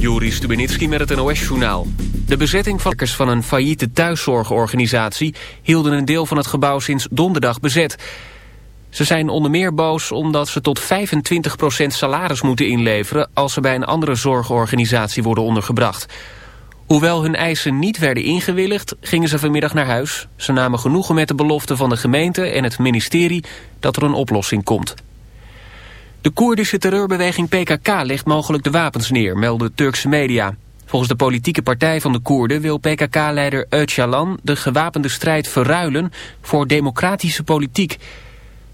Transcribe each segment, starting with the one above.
Joris Stubenitski met het NOS-journaal. De bezetting van van een failliete thuiszorgorganisatie... hielden een deel van het gebouw sinds donderdag bezet. Ze zijn onder meer boos omdat ze tot 25% salaris moeten inleveren... als ze bij een andere zorgorganisatie worden ondergebracht. Hoewel hun eisen niet werden ingewilligd, gingen ze vanmiddag naar huis. Ze namen genoegen met de belofte van de gemeente en het ministerie... dat er een oplossing komt. De Koerdische terreurbeweging PKK legt mogelijk de wapens neer, melden Turkse media. Volgens de politieke partij van de Koerden wil PKK-leider Öcalan de gewapende strijd verruilen voor democratische politiek.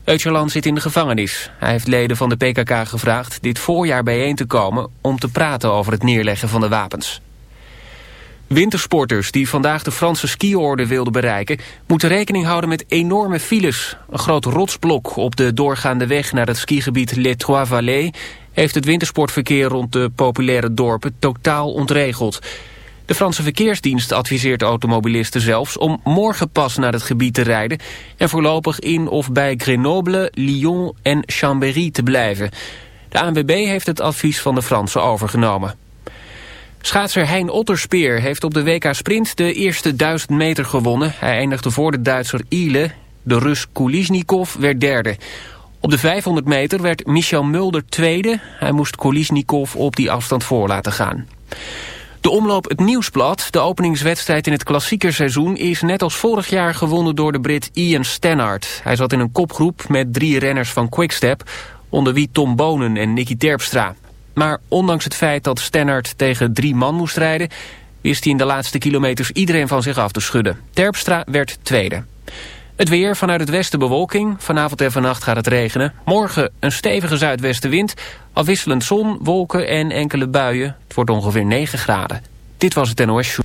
Öcalan zit in de gevangenis. Hij heeft leden van de PKK gevraagd dit voorjaar bijeen te komen om te praten over het neerleggen van de wapens. Wintersporters die vandaag de Franse skiorde wilden bereiken... moeten rekening houden met enorme files. Een groot rotsblok op de doorgaande weg naar het skigebied Les Trois Vallées... heeft het wintersportverkeer rond de populaire dorpen totaal ontregeld. De Franse Verkeersdienst adviseert automobilisten zelfs... om morgen pas naar het gebied te rijden... en voorlopig in of bij Grenoble, Lyon en Chambéry te blijven. De ANWB heeft het advies van de Fransen overgenomen. Schaatser Hein Otterspeer heeft op de WK Sprint de eerste 1000 meter gewonnen. Hij eindigde voor de Duitser Ile. De Rus Kulisnikov werd derde. Op de 500 meter werd Michel Mulder tweede. Hij moest Kulisnikov op die afstand voor laten gaan. De omloop Het Nieuwsblad, de openingswedstrijd in het klassiekerseizoen... is net als vorig jaar gewonnen door de Brit Ian Stannard. Hij zat in een kopgroep met drie renners van Quickstep... onder wie Tom Bonen en Nicky Terpstra. Maar ondanks het feit dat Stennert tegen drie man moest rijden... wist hij in de laatste kilometers iedereen van zich af te schudden. Terpstra werd tweede. Het weer vanuit het westen bewolking. Vanavond en vannacht gaat het regenen. Morgen een stevige zuidwestenwind. Afwisselend zon, wolken en enkele buien. Het wordt ongeveer 9 graden. Dit was het NOS Show.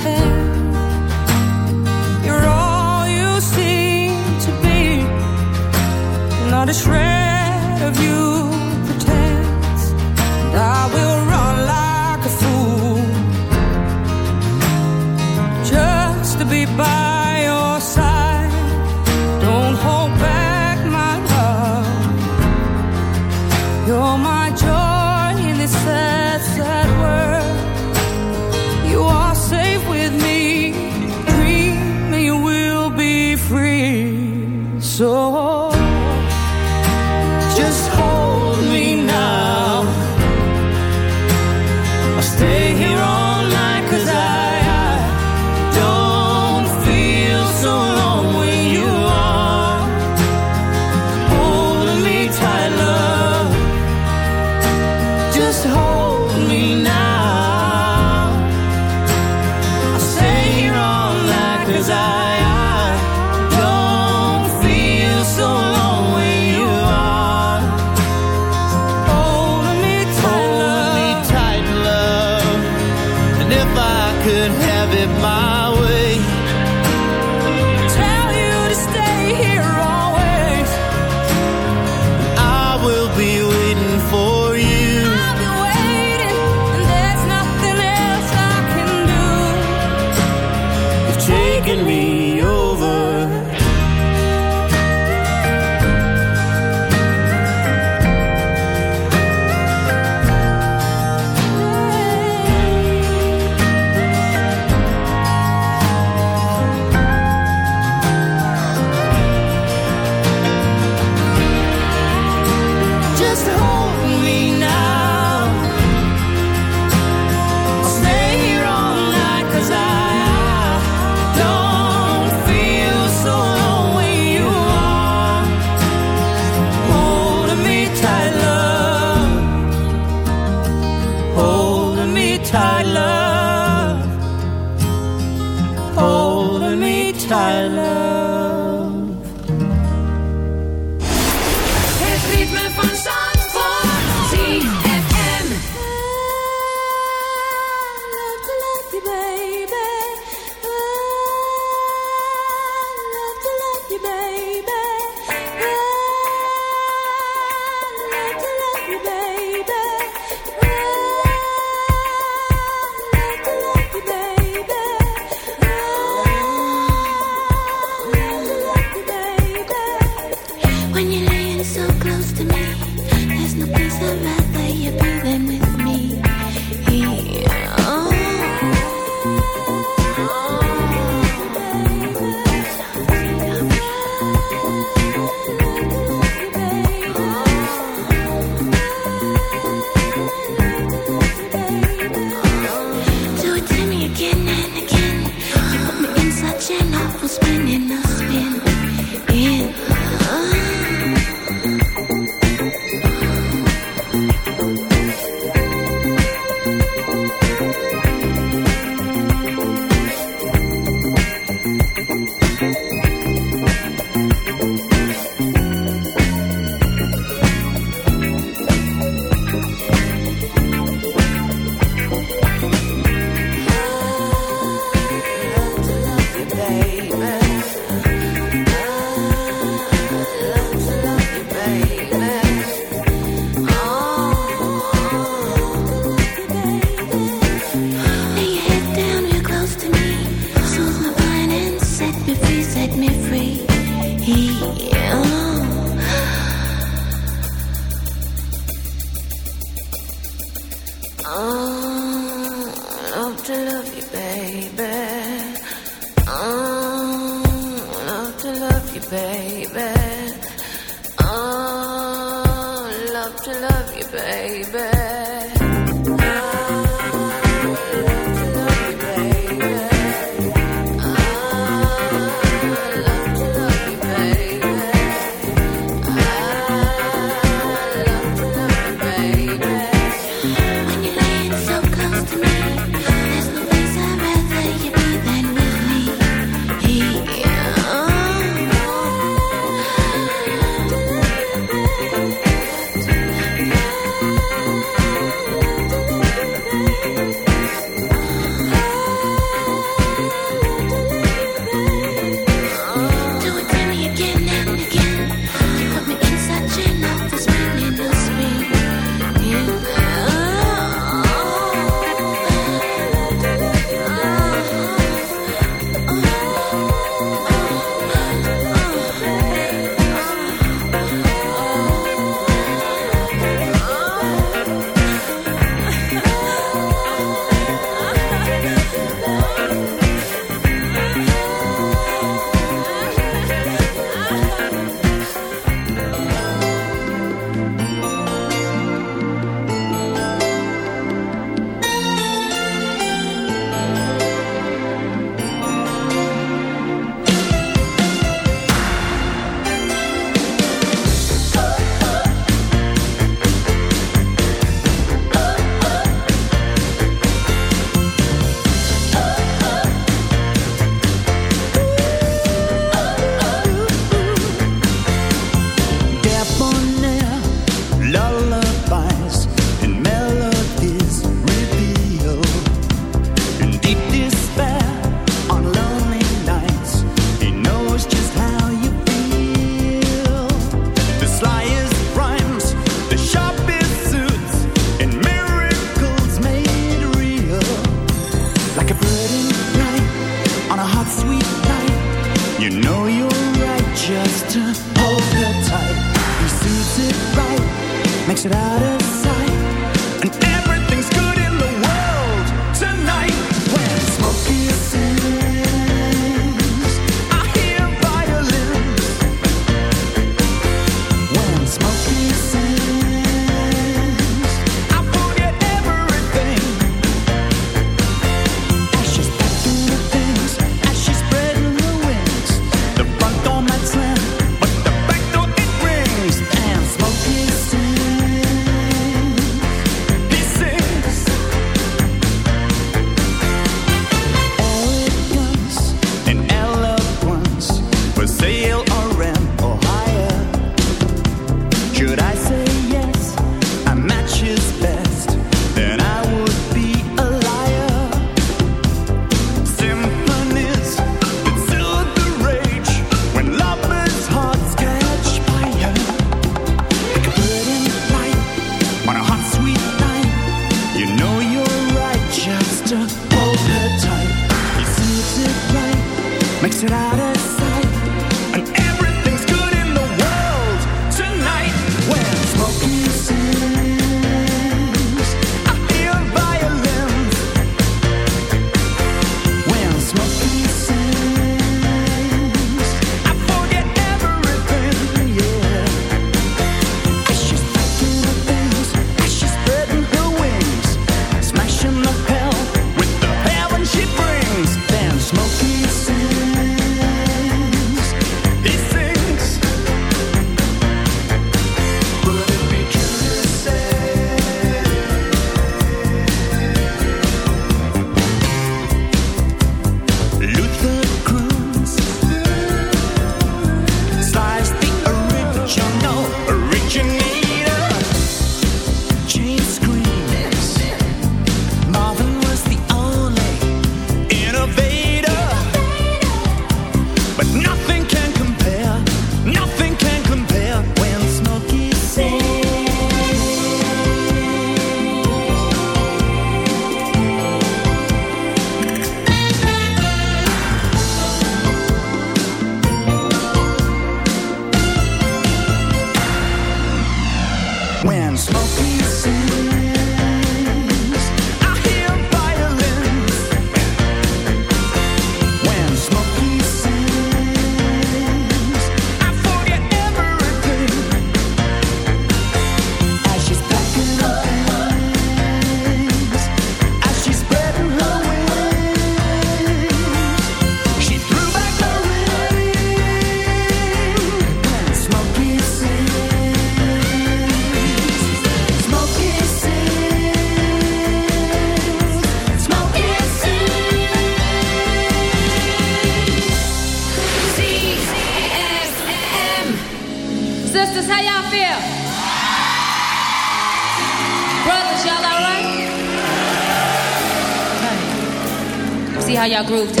groove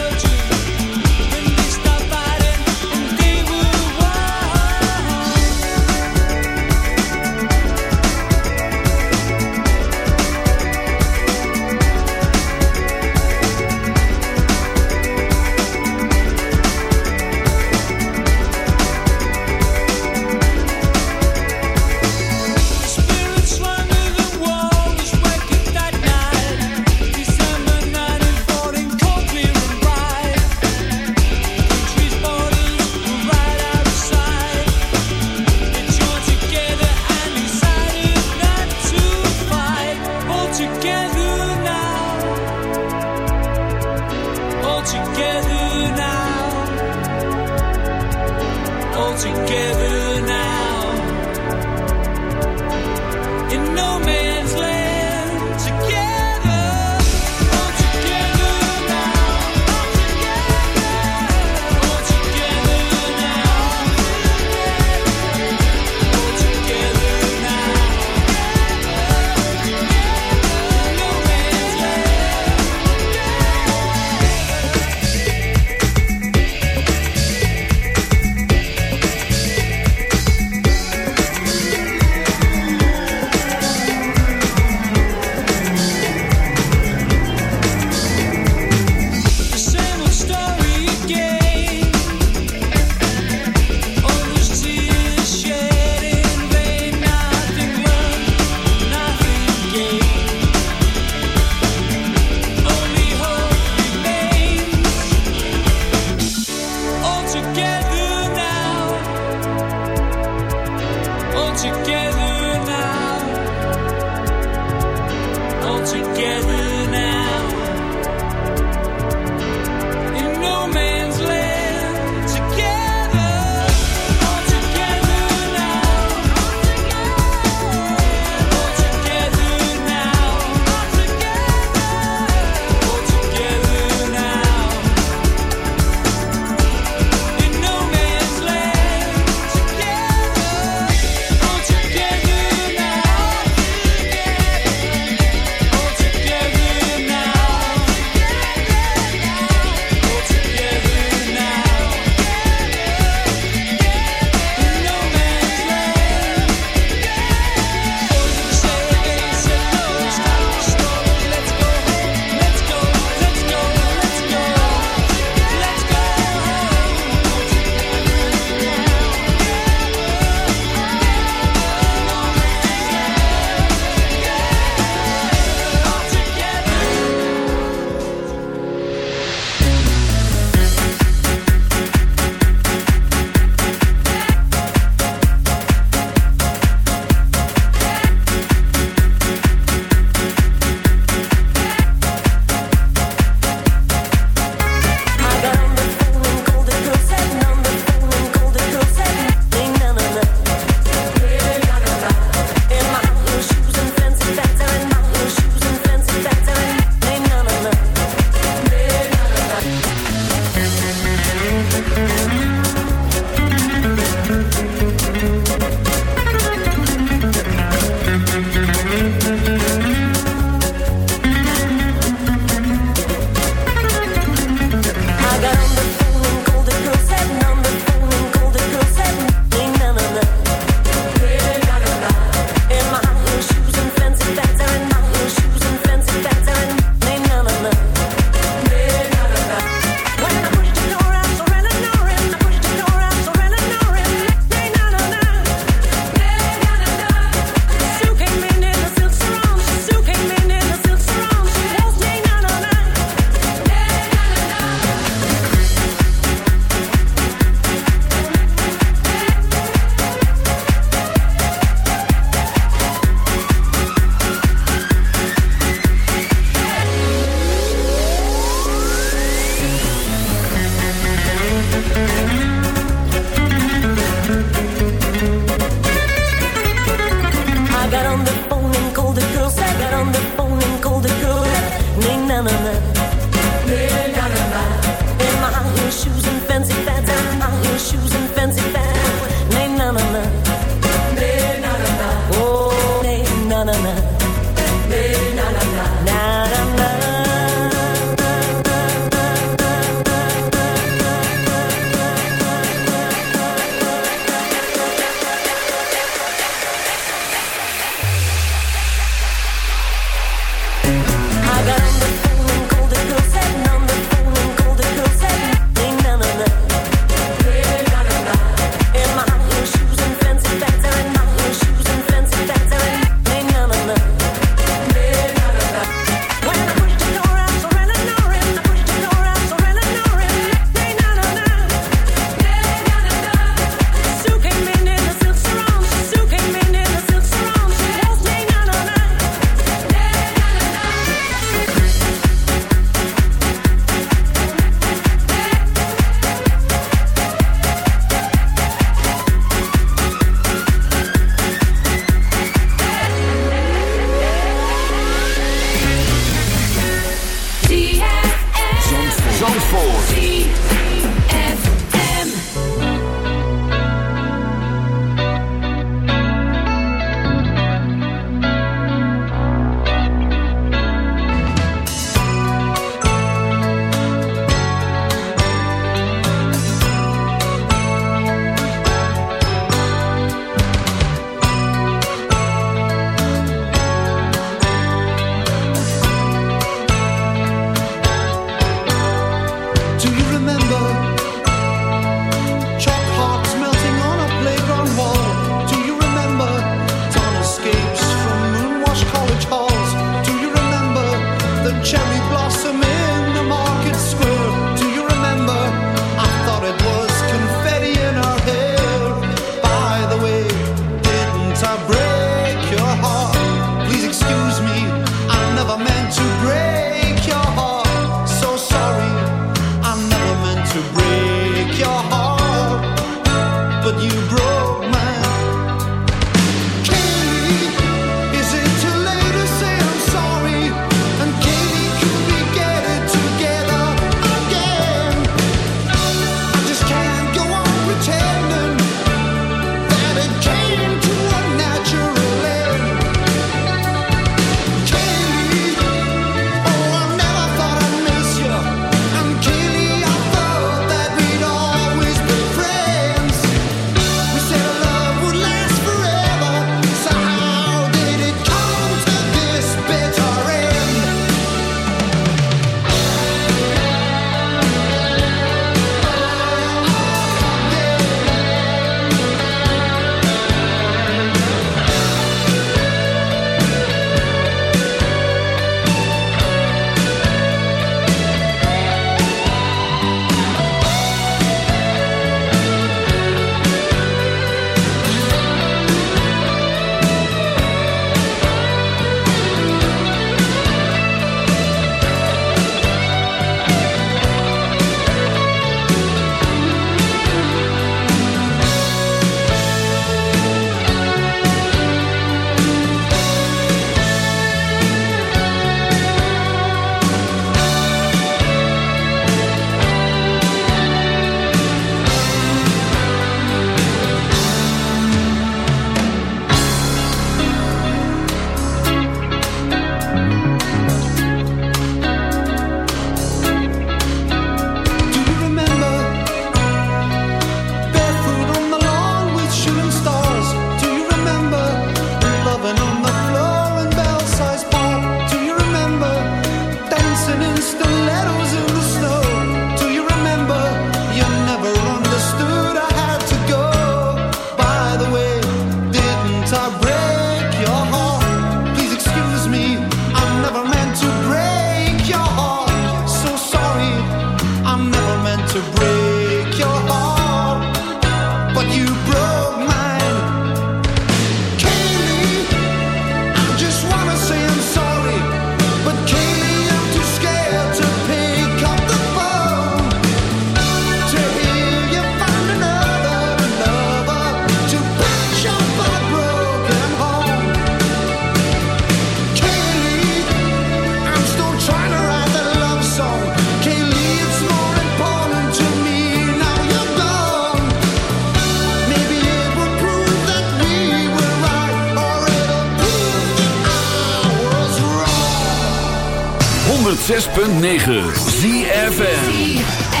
106.9 ZFM.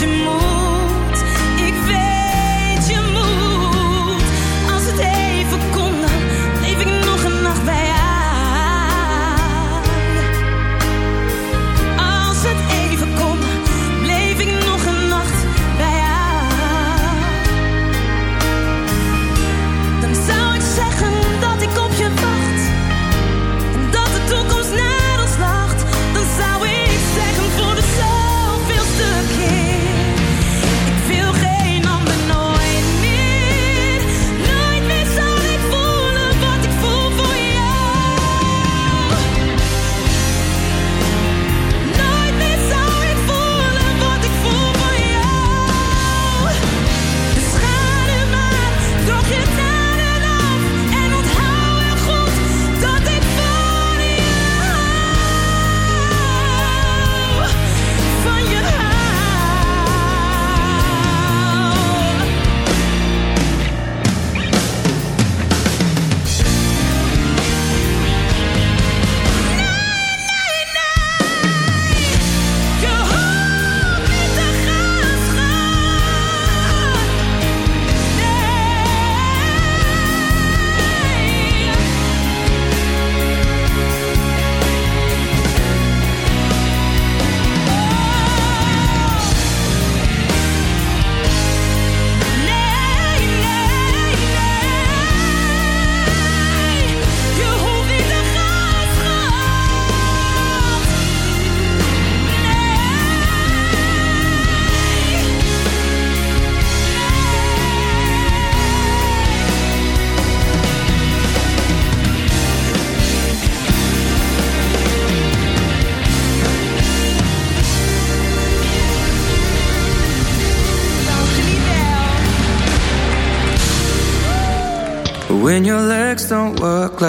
you move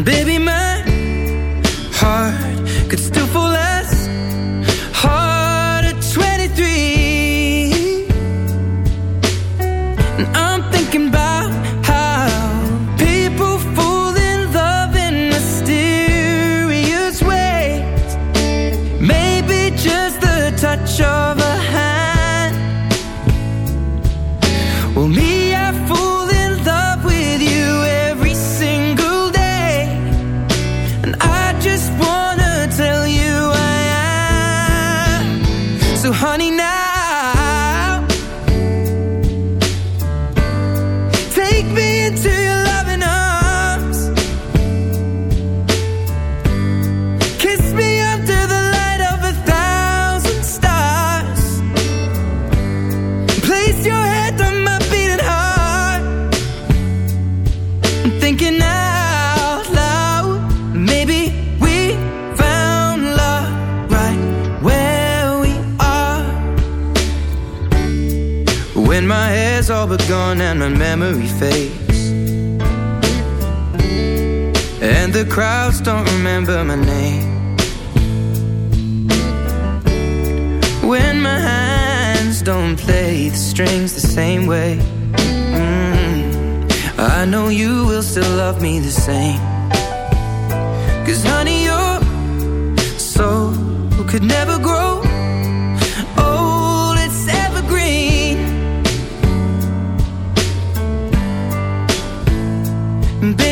Baby Baby